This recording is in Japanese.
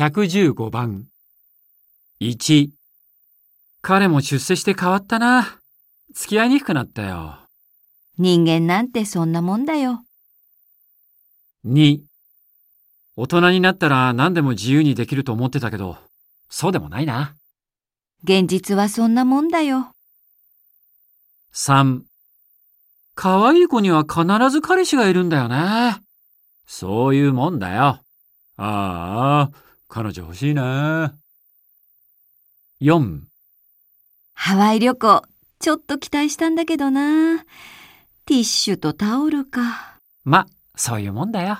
115番。1。彼も出世して変わったな。付き合いにくくなったよ。人間なんてそんなもんだよ。2。大人になったら何でも自由にできると思ってたけど、そうでもないな。現実はそんなもんだよ。3。可愛い子には必ず彼氏がいるんだよね。そういうもんだよ。ああ、彼女欲しいな。4。ハワイ旅行、ちょっと期待したんだけどな。ティッシュとタオルか。ま、そういうもんだよ。